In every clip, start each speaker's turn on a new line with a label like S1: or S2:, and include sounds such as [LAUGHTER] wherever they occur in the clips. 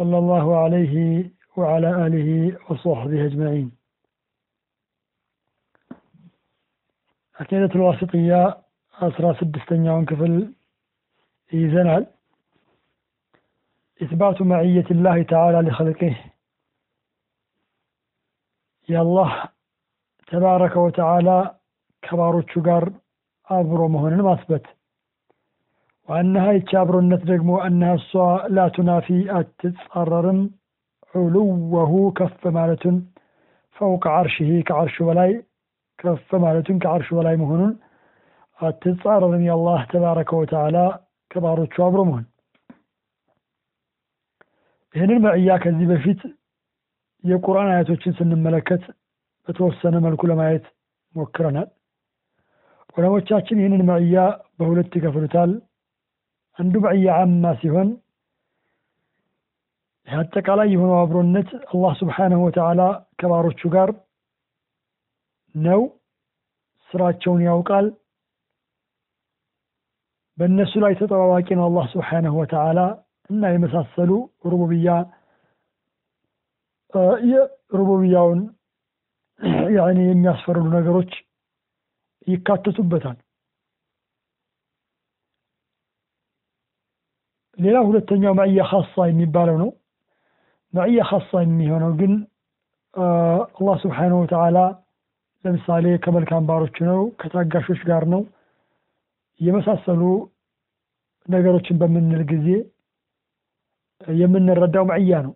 S1: صلى الله عليه وعلى آله وصحبه أجمعين. عقيدة الواسطية أسرى سدستنيون كفل إيزنال. إثبات معية الله تعالى لخلقه. يا الله تبارك وتعالى كبار الشقر أبرو مهن ما أثبت ዋናሃ ይቺ አብሮነት ደግሞ እሷ ላቱናፊ አትጻረርም። ዑሉወሁ ከፍ ማለቱን ፈውቅ ዓርሽሂ ከዓርሹ በላይ ከፍ ማለቱን ከዓርሹ በላይ መሆኑን አትጻረርም። የአላህ ተባረከ ወተዓላ ከባሮቹ አብሮ መሆን። ይህንን መዕያ ከዚህ በፊት የቁርአን አያቶችን ስንመለከት በተወሰነ መልኩ ለማየት ሞክረናል። ዑለሞቻችን ይህንን መዕያ በሁለት ይከፍሉታል አንዱ መዕያ አማ ሲሆን አጠቃላይ የሆነው አብሮነት አላህ ስብሓንሁ ወተዓላ ከባሮቹ ጋር ነው። ስራቸውን ያውቃል። በእነሱ ላይ ተጠባባቂ ነው አላህ ስብሓንሁ ወተዓላ እና የመሳሰሉ ሩቡብያ ሩቡብያውን [CLEARS THROAT] የሚያስፈርዱ ነገሮች ይካተቱበታል ሌላ ሁለተኛው ማዕያ ኻሳ የሚባለው ነው። ማዕያ ኻሳ የሚሆነው ግን አላህ ስብሓንሁ ወተዓላ ለምሳሌ ከመልካም ባሮች ነው ከታጋሾች ጋር ነው የመሳሰሉ ነገሮችን በምንል ጊዜ የምንረዳው ማዕያ ነው።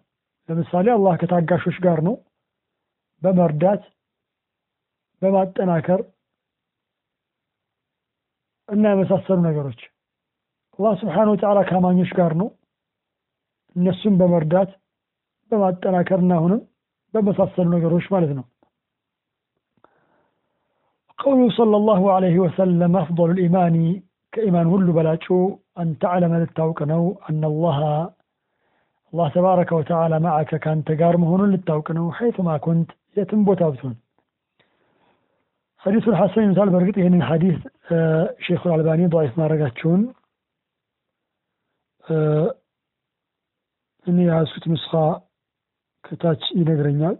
S1: ለምሳሌ አላህ ከታጋሾች ጋር ነው በመርዳት በማጠናከር እና የመሳሰሉ ነገሮች አላህ ስብሓን ወተዓላ ከአማኞች ጋር ነው እነሱን በመርዳት በማጠናከር እና አሁንም በመሳሰሉ ነገሮች ማለት ነው قوله صلى الله عليه وسلم أفضل الإيمان كإيمان هل بلاچو أن تعلم للتوقنو أن الله الله تبارك وتعالى معك كان تقار مهون للتوقنو حيثما كنت يتم بوتابتون حديث الحسن مثال برقط يعني حديث آه شيخ الألباني ضعيف ما رقاتشون እኔ የያዝኩት ንስኻ ከታች ይነግረኛል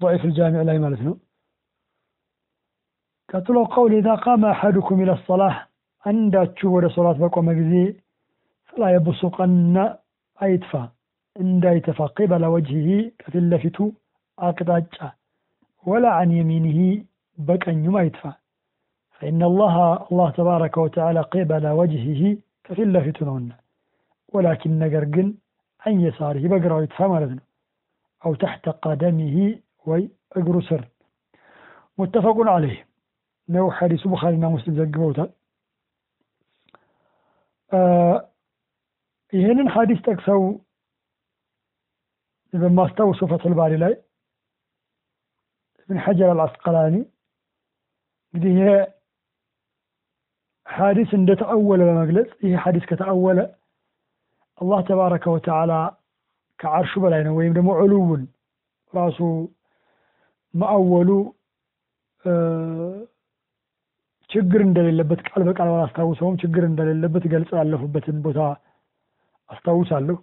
S1: ضعيف الجامع ላይ ማለት ነው ቀጥሎ ቀውል ኢዛ ቃመ አሐዱኩም ኢለ ሰላህ አንዳችሁ ወደ ሶላት በቆመ ጊዜ ፈላ የብሱቀና አይትፋ እንዳይተፋ ቂበለ ወጅሂ ከፊት ለፊቱ አቅጣጫ ወላ አን የሚኒሂ በቀኙም አይትፋ ፈኢነ አላህ አላህ ተባረከ ወተዓላ ቂበለ ወጅሂሂ ከፊት ለፊቱ ነውና ወላኪን ነገር ግን አን የሳሪህ በግራው ይጥፋ ማለት ነው አው ተሕተ ቀደሚሂ ወይ እግሩ ስር ሙተፈቁን አለይህ ነው ሐዲሱ ቡኻሪና ሙስሊም ዘግበውታል ይህንን ሐዲስ ጠቅሰው በማስታውሰው ፈትል ባሪ ላይ ኢብን ሐጀር አልአስቀላኒ እንግዲህ ይሄ ሐዲስ እንደተአወለ በመግለጽ ይህ ሐዲስ ከተአወለ አላህ ተባረከ ወተዓላ ከዓርሹ በላይ ነው ወይም ደግሞ ዕሉውን ራሱ ማአወሉ ችግር እንደሌለበት ቃል በቃል ባላስታውሰውም ችግር እንደሌለበት ገልጸ ያለፉበትን ቦታ አስታውሳለሁ።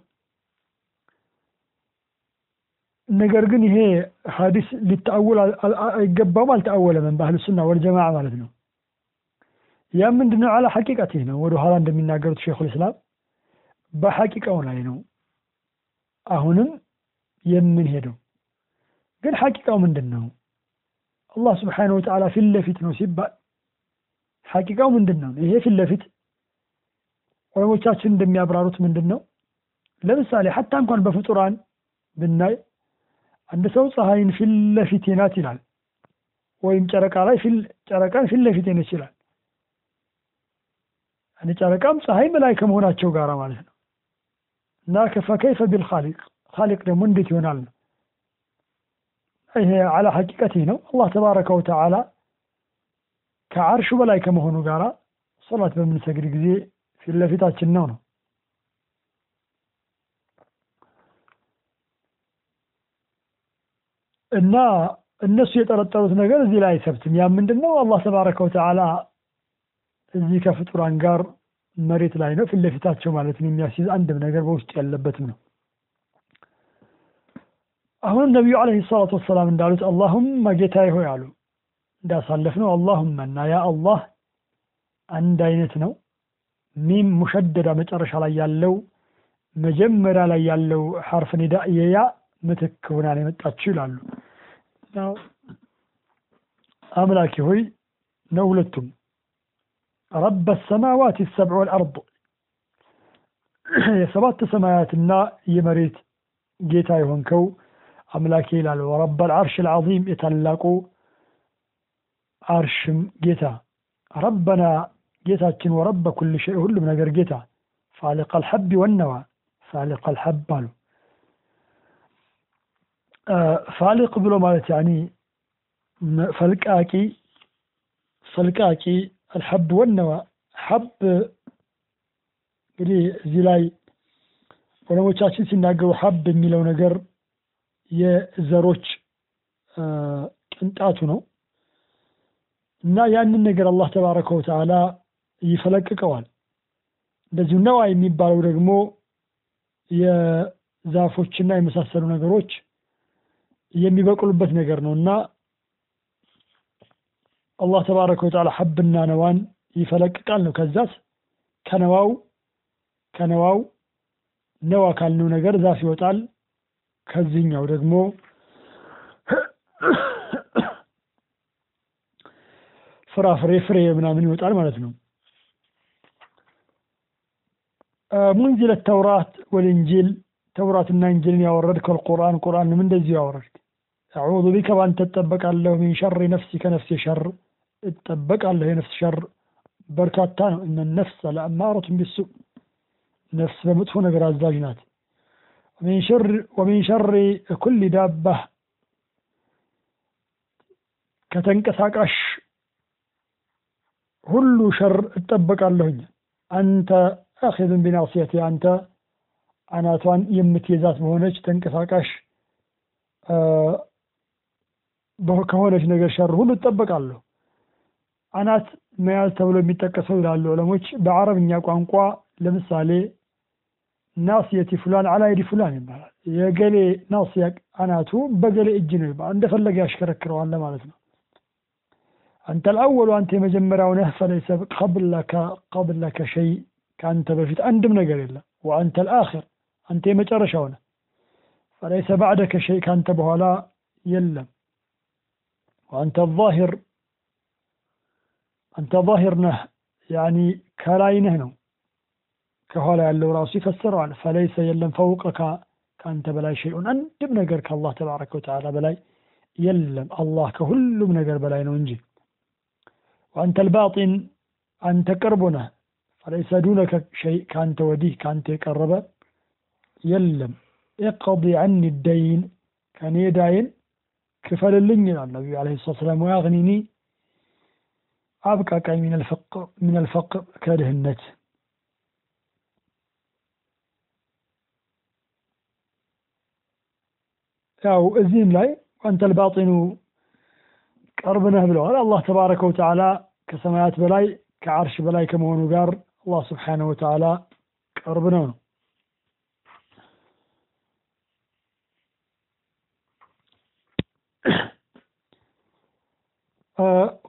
S1: ነገር ግን ይሄ ሐዲስ ሊተአወል አይገባውም አልተአወለምም በአህል ሱና ወልጀማዓ ማለት ነው ያ ምንድነው? አላ ሐቂቀቲህ ነው። ወደ ኋላ እንደሚናገሩት ሼኹል እስላም በሐቂቃው ላይ ነው አሁንም የምንሄደው። ግን ሐቂቃው ምንድን ነው አላህ ስብሓነሁ ወተዓላ ፊት ለፊት ነው ሲባል ሐቂቃው ምንድን ነው ይሄ ፊት ለፊት ዑለሞቻችን እንደሚያብራሩት ምንድን ነው ለምሳሌ ሐታ እንኳን በፍጡራን ብናይ አንድ ሰው ፀሐይን ፊት ለፊቴ ናት ይላል ወይም ጨረቃ ላይ ጨረቃን ፊት ለፊቴ ነች ይላል ጨረቃም ፀሐይም ላይ ከመሆናቸው ጋር ማለት ነው እና ፈከይፈ ቢልኻሊቅ ኻሊቅ ደግሞ እንዴት ይሆናል ነው። ይሄ አላ ሐቂቀት ነው። አላህ ተባረከ ወተዓላ ከዓርሹ በላይ ከመሆኑ ጋር ሶላት በምንሰግድ ጊዜ ፊት ነው ነው እና እነሱ የጠረጠሩት ነገር እዚህ ላይ አይሰብትም። ያ ምንድን ነው? አላህ ተባረከ ወተዓላ እዚህ ከፍጡራን ጋር መሬት ላይ ነው ፊት ማለትን የሚያስይዝ አንድም ነገር በውስጡ ያለበትም ነው። አሁን ነቢዩ ዓለይሂ ሰላቱ ወሰላም እንዳሉት አላሁመ ጌታዬ ሆይ አሉ እንዳሳለፍ ነው። አላሁመ እና ያ አላህ አንድ አይነት ነው። ሚም ሙሸደዳ መጨረሻ ላይ ያለው መጀመሪያ ላይ ያለው ሐርፍ ኒዳ የያ ምትክ ሆና የመጣችው ይላሉ። አምላኬ ሆይ ነው ሁለቱም ረበ ሰማዋት ሰብዕ ወልአርድ የሰባት ሰማያትና የመሬት ጌታ የሆንከው አምላኬ ይላል። ወረበ ልዓርሽ ልዓዚም የታላቁ አርሽም ጌታ ረበና ጌታችን ወረበ ኩል ሸይ ሁሉም ነገር ጌታ ፋሊቅ አልሐቢ ወነዋ ፋሊቅ አልሐብ አሉ። ፋሊቅ ብሎ ማለት ያኒ ፈልቃቂ ፈልቃቂ አልሐብ ወነዋ ሐብ እንግዲህ እዚህ ላይ ዑለሞቻችን ሲናገሩ ሐብ የሚለው ነገር የዘሮች ቅንጣቱ ነው። እና ያንን ነገር አላህ ተባረከ ወተዓላ ይፈለቅቀዋል። እንደዚሁ ነዋ የሚባለው ደግሞ የዛፎችና የመሳሰሉ ነገሮች የሚበቅሉበት ነገር ነው። እና አላህ ተባረከ ወተዓላ ሐብና ነዋን ይፈለቅቃል ነው። ከዛስ ከነዋው ከነዋው ነዋ ካልነው ነገር ዛፍ ይወጣል። ከዚህኛው ደግሞ ፍራፍሬ ፍሬ ምናምን ይወጣል ማለት ነው። منزل التوراة والإنجيل ተውራትና እንጂልን ያወረድክ والقرآن ቁርአንም እንደዚሁ ያወረድክ أعوذ بك በአንተ እጠበቃለሁ من شر نفسي ከነፍሴ ሸር እጠበቃለሁ የነፍስ ሸር በርካታ ነው። إن النفس لأمارة بالسوء ነፍስ በመጥፎ ነገር አዛዥ ናት። ومن شر كل دابة ከተንቀሳቃሽ ሁሉ ሸር እጠበቃለሁኝ። أنت آخذ بناصيتها አንተ አናቷን የምትይዛት በሆነች ተንቀሳቃሽ ከሆነች ነገር ሸር ሁሉ እጠበቃለሁ። አናት መያዝ ተብሎ የሚጠቀሰው ይላሉ ዑለሞች በአረብኛ ቋንቋ ለምሳሌ ناصية فلان على يد فلان ይባላል። የገሌ ناصية አናቱ በገሌ እጅ ነው ይባላል። እንደፈለገ ያሽከረክረዋል ለማለት ነው። አንተ ልአወሉ አንተ የመጀመሪያው ነህ፣ ፈለይሰ ቀብለከ ሸይ ከአንተ በፊት አንድም ነገር የለም። ወአንተ ልአኽር አንተ የመጨረሻው ነህ፣ ፈለይሰ ባዕደከ ሸይ ከአንተ በኋላ የለም። ወአንተ ዛሂር አንተ ዛሂር ነህ ያኒ ከላይ ነህ ነው። ከኋላ ያለው ራሱ ይፈስረዋል። ፈለይሰ የለም ፈውቀካ ከአንተ በላይ ሸይኡን አንድም ነገር ከአላህ ተባረከ ወተዓላ በላይ የለም። አላህ ከሁሉም ነገር በላይ ነው እንጂ وأنت الباطن አንተ ቅርቡ ነህ። فليس دونك شيء ከአንተ ወዲህ ከአንተ የቀረበ የለም። اقض عني الدين ከእኔ دين ክፈልልኝ ይላል ነቢዩ عليه الصلاة والسلام። وأغنني አብቃቃኝ من الفقر ከድህነት ያው እዚህም ላይ አንተ ልባጢኑ ቅርብ ነህ ብለዋል። አላህ ተባረከ ወተዓላ ከሰማያት በላይ ከዓርሽ በላይ ከመሆኑ ጋር አላህ ስብሓነሁ ወተዓላ ቅርብ ነው ነው።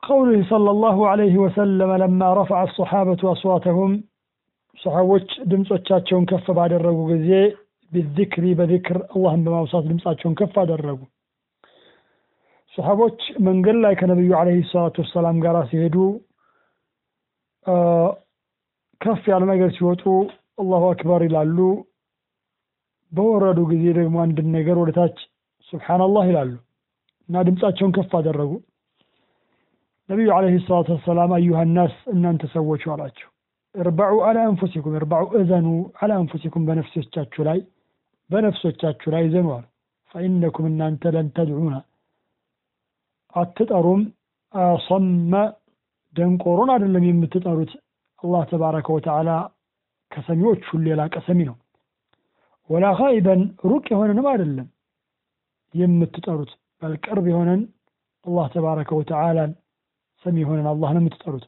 S1: ቀውሉ ሰለላሁ ዐለይሂ ወሰለም ለማ ረፈዐ አሰሓበቱ አስዋተሁም ሰሓቦች ድምፆቻቸውን ከፍ ባደረጉ ጊዜ بالذكر በዚክር አላህን በማውሳት ድምፃቸውን ከፍ አደረጉ። ሰሓቦች መንገድ ላይ ከነቢዩ عليه الصلاة والسلام ጋር ሲሄዱ ከፍ ያለ ነገር ሲወጡ الله أكبر ይላሉ። በወረዱ ጊዜ ደግሞ አንድን ነገር ወደታች ታች سبحان الله ይላሉ እና ድምፃቸውን ከፍ አደረጉ። ነቢዩ عليه الصلاة والسلام أيها እናንተ ሰዎች አሏቸው። እርበዑ አላ አንፉሲኩም እርበዑ እዘኑ አላ አንፉሲኩም በነፍሶቻችሁ ላይ በነፍሶቻችሁ ላይ እዘኑ አሉ። ፈኢነኩም እናንተ ለን አትጠሩም አሰመ ደንቆሮን አይደለም የምትጠሩት አላህ ተባረከ ወተዓላ ከሰሚዎች ሁሉ የላቀ ሰሚ ነው። ወላ ኻኢበን ሩቅ የሆነንም አይደለም የምትጠሩት በልቅርብ የሆነን አላህ ተባረከ ወተዓላን ሰሚ የሆነን አላህን የምትጠሩት።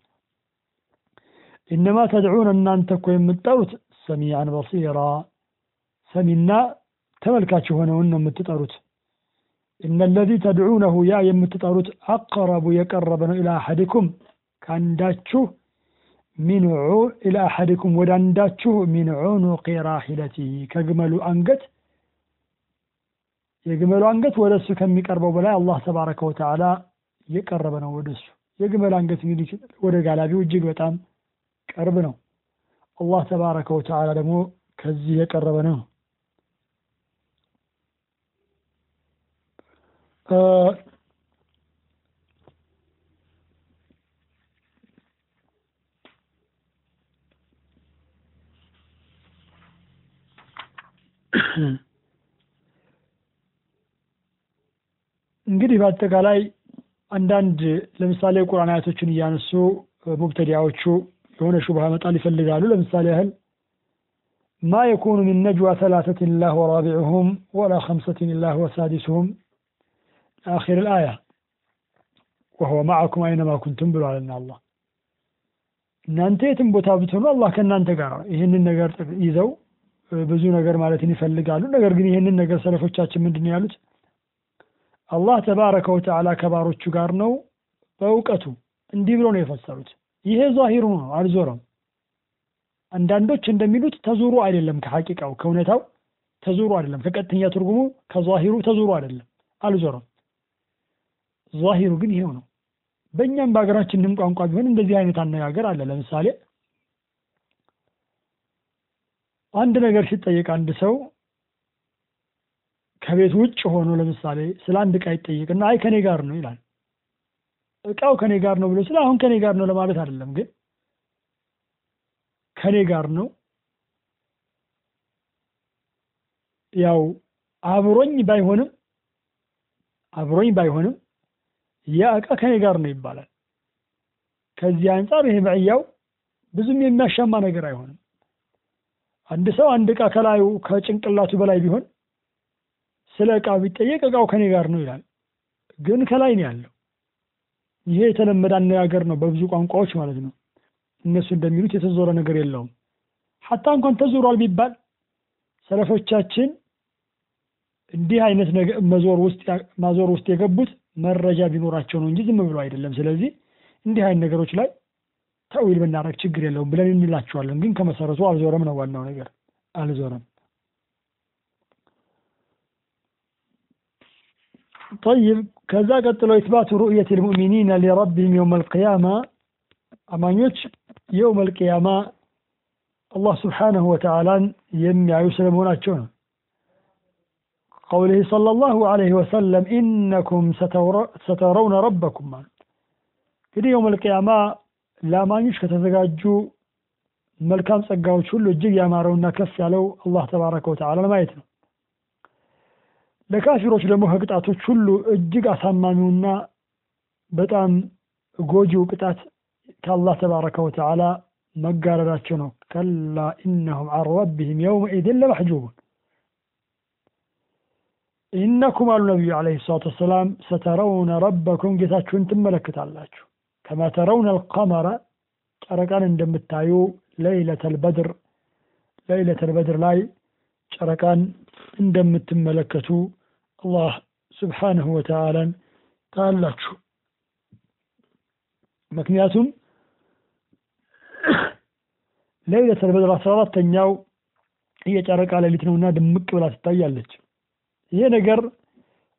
S1: ኢነማ ተድዑን እናንተ እኮ የምትጠሩት ሰሚዐን በሲራ ሰሚና ተመልካች የሆነውን ነው የምትጠሩት። ኢነ ለዚ ተድዑነሁ ያ የምትጠሩት አቀረቡ የቀረበ ነው ኢላ አሐዲኩም ከአንዳችሁ ሚን ኢላ አሐዲኩም ወደ አንዳችሁ ሚን ዑኑቂ ራሒለቲሂ ከግመሉ አንገት የግመሉ አንገት ወደ እሱ ከሚቀርበው በላይ አላህ ተባረከ ወተዓላ የቀረበ ነው ወደ እሱ። የግመል አንገት እንግዲህ ወደ ጋላቢው እጅግ በጣም ቅርብ ነው። አላህ ተባረከ ወተዓላ ደግሞ ከዚህ የቀረበ ነው። እንግዲህ በአጠቃላይ አንዳንድ ለምሳሌ የቁርአን አያቶችን እያነሱ ሙብተዲያዎቹ የሆነ ሹብሃ መጣል ይፈልጋሉ። ለምሳሌ ያህል ማ የኩኑ ሚን ነጅዋ ሰላሰትን ላሁ ወራቢዑሁም ወላ ከምሰትን ላሁ ወሳዲሱሁም አኺር ልአያ ወሁወ ማዓኩም አይነማ ኩንቱም ብሏልና አላህ እናንተ የትም ቦታ ብትሆኑ አላህ ከእናንተ ጋር ነው። ይህንን ነገር ይዘው ብዙ ነገር ማለትን ይፈልጋሉ። ነገር ግን ይህንን ነገር ሰለፎቻችን ምንድን ነው ያሉት? አላህ ተባረከ ወተዓላ ከባሮቹ ጋር ነው በእውቀቱ እንዲህ ብሎ ነው የፈሰሩት። ይሄ ዛሂሩ ነው፣ አልዞረም። አንዳንዶች እንደሚሉት ተዙሩ አይደለም፣ ከሐቂቃው ከእውነታው ተዙሩ አይደለም፣ ከቀጥተኛ ትርጉሙ ከዛሂሩ ተዙሩ አይደለም፣ አልዞረም። ዛሂሩ ግን ይሄው ነው። በእኛም በሀገራችንም ቋንቋ ቢሆን እንደዚህ አይነት አነጋገር አለ። ለምሳሌ አንድ ነገር ሲጠየቅ አንድ ሰው ከቤት ውጭ ሆኖ ለምሳሌ ስለ አንድ ዕቃ ይጠየቅና አይ ከኔ ጋር ነው ይላል። እቃው ከኔ ጋር ነው ብሎ ስለ አሁን ከኔ ጋር ነው ለማለት አይደለም፣ ግን ከኔ ጋር ነው ያው አብሮኝ ባይሆንም አብሮኝ ባይሆንም ያ ዕቃ ከኔ ጋር ነው ይባላል። ከዚህ አንጻር ይሄ መዕያው ብዙም የሚያሻማ ነገር አይሆንም። አንድ ሰው አንድ ዕቃ ከላዩ ከጭንቅላቱ በላይ ቢሆን ስለ ዕቃው ቢጠየቅ ዕቃው ከኔ ጋር ነው ይላል፣ ግን ከላይ ነው ያለው። ይሄ የተለመደ አነጋገር ነው በብዙ ቋንቋዎች ማለት ነው። እነሱ እንደሚሉት የተዞረ ነገር የለውም። ሐታ እንኳን ተዞሯል ቢባል ሰለፎቻችን እንዲህ አይነት መዞር ውስጥ ማዞር ውስጥ የገቡት መረጃ ቢኖራቸው ነው እንጂ ዝም ብሎ አይደለም። ስለዚህ እንዲህ አይነት ነገሮች ላይ ተዊል ብናደርግ ችግር የለውም ብለን እንላቸዋለን። ግን ከመሰረቱ አልዞረም ነው ዋናው ነገር፣ አልዞረም። ጠይብ ከዛ ቀጥሎ ኢትባቱ ሩእየት ልሙእሚኒነ ሊረቢህም የውም አልቅያማ አማኞች የውም አልቅያማ አላህ ስብሓነሁ ወተዓላን የሚያዩ ስለመሆናቸው ነው። ቀውሊህ ሰለላሁ ዐለይሂ ወሰለም ኢነኩም ሰተረውነ ረበኩም ማለት እንግዲህ የውም አልቅያማ ለአማኞች ከተዘጋጁ መልካም ጸጋዎች ሁሉ እጅግ ያማረውና ከፍ ያለው አላህ ተባረከ ወተዓላ ለማየት ነው። ለካፊሮች ደግሞ ከቅጣቶች ሁሉ እጅግ አሳማሚውና በጣም ጎጂው ቅጣት ከአላህ ተባረከ ወተዓላ መጋረዳቸው ነው። ከላ ኢነሁም ዐን ረቢሂም የውመኢዝን ለመሕጁቡን ኢነኩም አሉ ነቢዩ ዓለይሂ ሰላቱ ወሰላም ሰተረውነ ረበኩም ጌታችሁን ትመለከታላችሁ ከማ ተረውነ አልቀመረ ጨረቃን እንደምታዩ ለይለተል በድር ለይለተል በድር ላይ ጨረቃን እንደምትመለከቱ አላህ ስብሓነሁ ወተዓላን ታያላችሁ። ምክንያቱም ለይለተል በድር አስራ አራተኛው የጨረቃ ሌሊት ነውና ድምቅ ብላ ትታያለች። ይሄ ነገር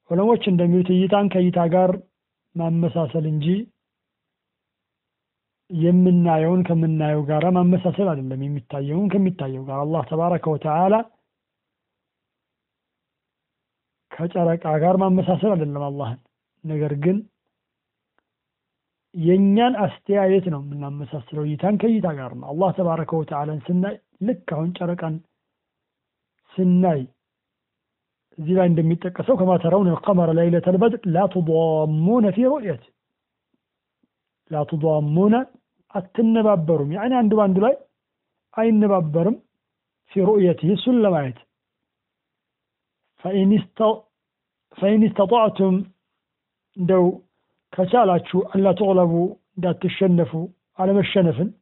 S1: ዑለሞች እንደሚሉት እይታን ከእይታ ጋር ማመሳሰል እንጂ የምናየውን ከምናየው ጋር ማመሳሰል አይደለም። የሚታየውን ከሚታየው ጋር አላህ ተባረከ ወተዓላ ከጨረቃ ጋር ማመሳሰል አይደለም አላህን። ነገር ግን የእኛን አስተያየት ነው የምናመሳስለው እይታን ከእይታ ጋር ነው። አላህ ተባረከ ወተዓላን ስናይ ልክ አሁን ጨረቃን ስናይ እዚህ ላይ እንደሚጠቀሰው ከማ ተረውን አልቀመረ ለይለተ ልበድር ላ ፊ ሩእየት። ላ አትነባበሩም። ያኔ አንዱ በአንዱ ላይ አይነባበርም ፊ ሩእየት። እሱን ለማየት فإن استطعتم دو كسالاتشو ألا تغلبوا دات تشنفوا على ما الشنف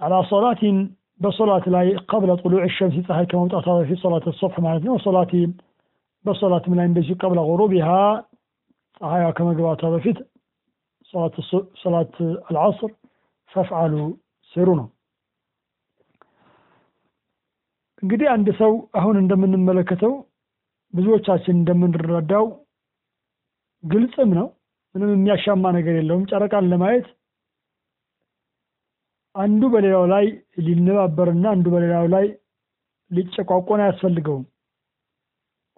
S1: على صلاة بصلاة لا قبل طلوع الشمس تحي كما في صلاة الصبح معناتها وصلاة بصلاة من أنبزي قبل غروبها تحي كما قبل صلاة صلاة العصر فافعلوا سيرونه እንግዲህ አንድ ሰው አሁን እንደምንመለከተው ብዙዎቻችን እንደምንረዳው ግልጽም ነው። ምንም የሚያሻማ ነገር የለውም። ጨረቃን ለማየት አንዱ በሌላው ላይ ሊነባበርና አንዱ በሌላው ላይ ሊጨቋቆን አያስፈልገውም።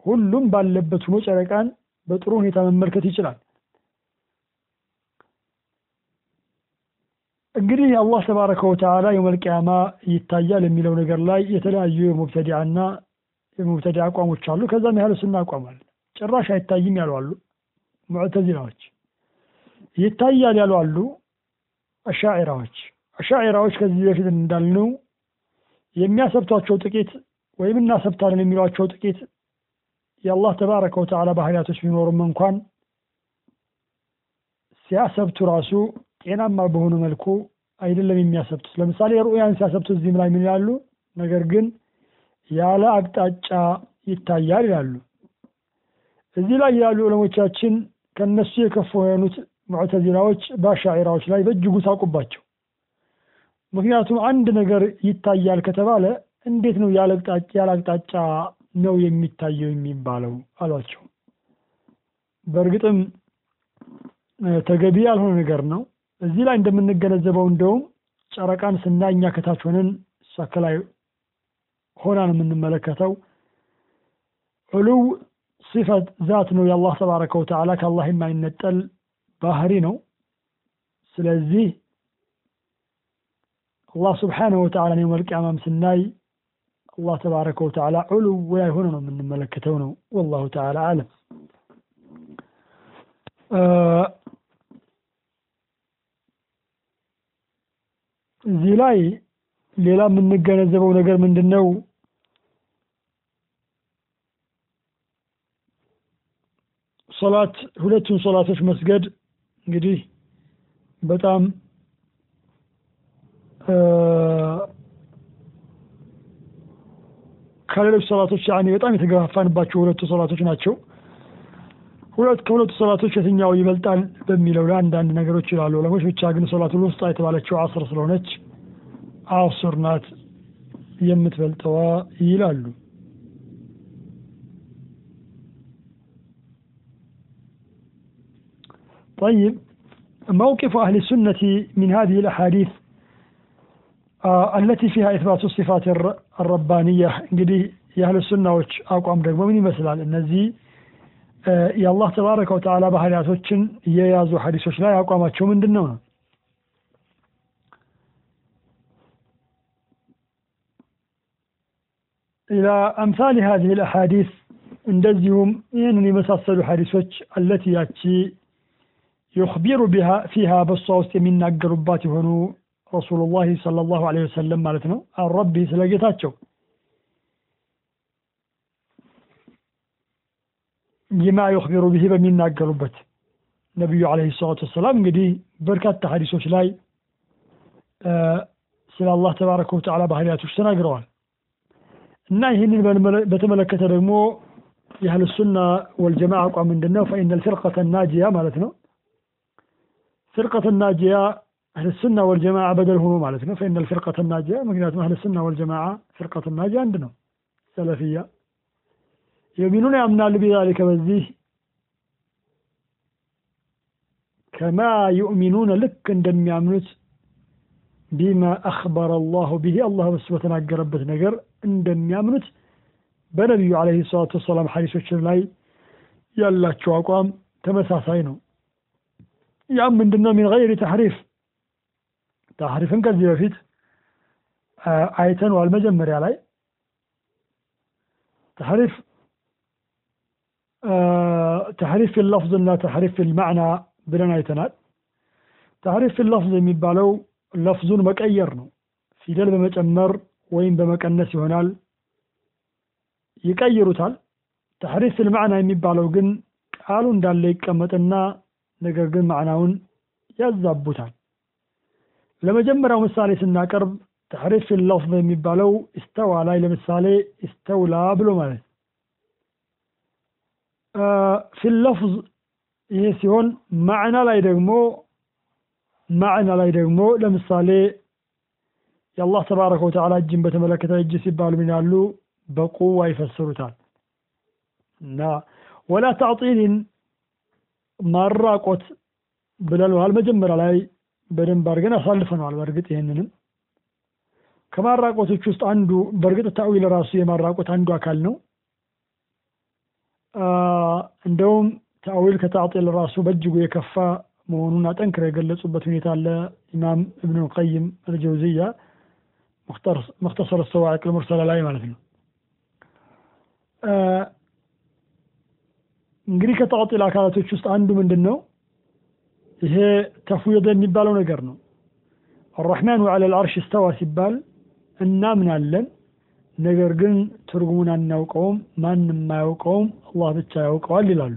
S1: ሁሉም ባለበት ሆኖ ጨረቃን በጥሩ ሁኔታ መመልከት ይችላል እንግዲህ አላህ ተባረከ ወተዓላ የውመል ይታያል የሚለው ነገር ላይ የተለያዩ የሙብተዲዓና የሙብተዲዓ አቋሞች አሉ። ከዛም ያህል ሱና አቋም ጭራሽ አይታይም ያሉ አሉ ሙዕተዚላዎች። ይታያል ያሉ አሉ አሻዒራዎች አሻዒራዎች ከዚህ በፊት እንዳልነው የሚያሰብቷቸው ጥቂት ወይም እናሰብታለን የሚሏቸው ጥቂት የአላህ ተባረከ ወተዓላ ባህሪያቶች ቢኖሩም እንኳን ሲያሰብቱ ራሱ ጤናማ በሆነ መልኩ አይደለም የሚያሰብቱት ለምሳሌ ሩእያን ሲያሰብቱ እዚህም ላይ ምን ይላሉ? ነገር ግን ያለ አቅጣጫ ይታያል ይላሉ። እዚህ ላይ ያሉ ዑለሞቻችን ከነሱ የከፉ የሆኑት ሙዕተዚላዎች በአሻዒራዎች ላይ በእጅጉ ሳቁባቸው። ምክንያቱም አንድ ነገር ይታያል ከተባለ እንዴት ነው ያለ አቅጣጫ ነው የሚታየው የሚባለው አሏቸው። በእርግጥም ተገቢ ያልሆነ ነገር ነው እዚህ ላይ እንደምንገነዘበው እንደውም ጨረቃን ስናይ እኛ ከታች ሆነን እሷ ከላይ ሆና ነው የምንመለከተው ዑሉው ሲፈት ዛት ነው። የአላህ ተባረከ ወተዓላ ከአላህ የማይነጠል ባህሪ ነው። ስለዚህ አላህ ስብሓነሁ ወተዓላ የውመል ቂያማም ስናይ አላህ ተባረከ ወተዓላ ዑሉው ላይ ሆነ ነው የምንመለከተው ነው። ወላሁ ተዓላ አለም እዚህ ላይ ሌላ የምንገነዘበው ነገር ምንድን ነው ሶላት ሁለቱን ሶላቶች መስገድ እንግዲህ በጣም ከሌሎች ሶላቶች ያኔ በጣም የተገፋፋንባቸው ሁለቱ ሶላቶች ናቸው ሁለት ከሁለቱ ሶላቶች የትኛው ይበልጣል በሚለው ላይ አንዳንድ ነገሮች ይላሉ ዑለሞች ብቻ ግን ሶላቱል ውስጣ የተባለችው አስር ስለሆነች አስር ናት የምትበልጠዋ ይላሉ طيب موقف أهل السنة من هذه الأحاديث آه التي فيها إثبات الصفات الربانية እንግዲህ የአህል ሱናዎች አቋም ደግሞ ምን ይመስላል እነዚህ የአላህ ተባረከ ወተዓላ ባህሪያቶችን የያዙ ሀዲሶች ላይ አቋማቸው ምንድን ነው? ነው ኢላ አምሳሊ ሀዚህ ልአሓዲስ እንደዚሁም ይህንን የመሳሰሉ ሀዲሶች አለት ያቺ ዩክቢሩ ፊሃ በሷ ውስጥ የሚናገሩባት የሆኑ ረሱሉላህ ሰለላሁ ዐለይሂ ወሰለም ማለት ነው አረቢ ስለ ጌታቸው ቢማ ዩክቢሩ ብሂ በሚናገሩበት ነቢዩ ዐለይሂ ሰላቱ ወሰላም እንግዲህ በርካታ ሀዲሶች ላይ ስለ አላህ ተባረከ ወተዓላ ባህሪያቶች ተናግረዋል እና ይህንን በተመለከተ ደግሞ የአህል ሱና ወልጀማ አቋም ምንድን ነው ፈኢነ ልፍርቀተ ናጂያ ማለት ነው ፍርቀተ ናጂያ አህል ሱና ወልጀማ በደል ሆኖ ማለት ነው ፈኢነ ልፍርቀተ ናጂያ ምክንያቱም አህል ሱና ወልጀማ ፍርቀተ ናጂያ አንድ ነው ሰለፊያ የሚኑን ያምናሉ ቢዛሊከ በዚህ ከማ ዩእሚኑነ ልክ እንደሚያምኑት ቢማ አኽበረ አላሁ ብሂ አላህ በሱ በተናገረበት ነገር እንደሚያምኑት በነቢዩ ዓለይሂ ሰላቱ ወሰላም ሐዲሶችን ላይ ያላቸው አቋም ተመሳሳይ ነው። ያም ምንድነው? ሚን ገይሪ ተሕሪፍ። تحريف ን ከዚህ በፊት አይተነዋል መጀመሪያ ላይ። تحريف تحريف في اللفظ እና تحريف في المعنى ብለን አይተናል። تحريف في اللفظ የሚባለው لفظ ኡን መቀየር ነው። ፊደል በመጨመር ወይም በመቀነስ ይሆናል። ይቀይሩታል። تحريف في المعنى የሚባለው ግን ቃሉ እንዳለ ይቀመጥና ነገር ግን ማዕናውን ያዛቡታል። ለመጀመሪያው ምሳሌ ስናቀርብ ተሕሪፍ ፊል ለፍዝ የሚባለው ኢስተዋ ላይ ለምሳሌ ኢስተውላ ብሎ ማለት ፊል ለፍዝ ይሄ ሲሆን ማዕና ላይ ደግሞ ማዕና ላይ ደግሞ ለምሳሌ የአላህ ተባረከ ወተዓላ እጅን በተመለከተ እጅ ሲባሉ ምን ያሉ በቁዋ ይፈስሩታል። እና ወላ ተዕጢልን ማራቆት ብለነዋል መጀመሪያ ላይ በደንብ አድርገን አሳልፈነዋል በእርግጥ ይህንንም። ከማራቆቶች ውስጥ አንዱ በእርግጥ ታዊል ራሱ የማራቆት አንዱ አካል ነው እንደውም ታዊል ከተዕጢል ራሱ በእጅጉ የከፋ መሆኑን አጠንክረው የገለጹበት ሁኔታ አለ። ኢማም እብኑ ቀይም አልጀውዝያ ሙክተሰር ሰዋዕቅ ልሙርሰላ ላይ ማለት ነው። እንግዲህ ከተዕጢል አካላቶች ውስጥ አንዱ ምንድን ነው ይሄ ተፍዊድ የሚባለው ነገር ነው። አራሕማኑ ዐለ ልአርሽ እስተዋ ሲባል እናምናለን ነገር ግን ትርጉሙን አናውቀውም ማንም አያውቀውም አላህ ብቻ ያውቀዋል ይላሉ።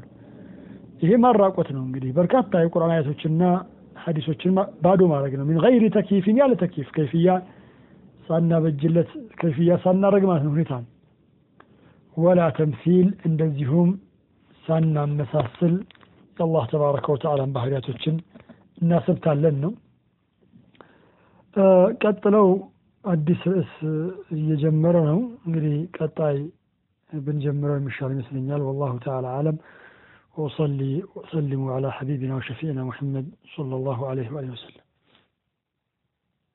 S1: ይሄ ማራቆት ነው እንግዲህ። በርካታ የቁርአን አያቶችና ሀዲሶችን ባዶ ማድረግ ነው። ሚን ገይሪ ተኪፍን ያለ ተኪፍ ከይፍያ ሳናበጅለት ከይፍያ ሳናረግ ማለት ነው ሁኔታ። ወላ ተምሲል እንደዚሁም ሳናመሳስል የአላህ ተባረከ ወተዓላን ባህሪያቶችን እናስብታለን ነው። ቀጥለው አዲስ ርዕስ እየጀመረ ነው እንግዲህ ቀጣይ ብንጀምረው የሚሻል ይመስለኛል ወላሁ ተዓላ አለም وصلي وسلموا على حبيبنا وشفيعنا محمد صلى الله عليه وآله وسلم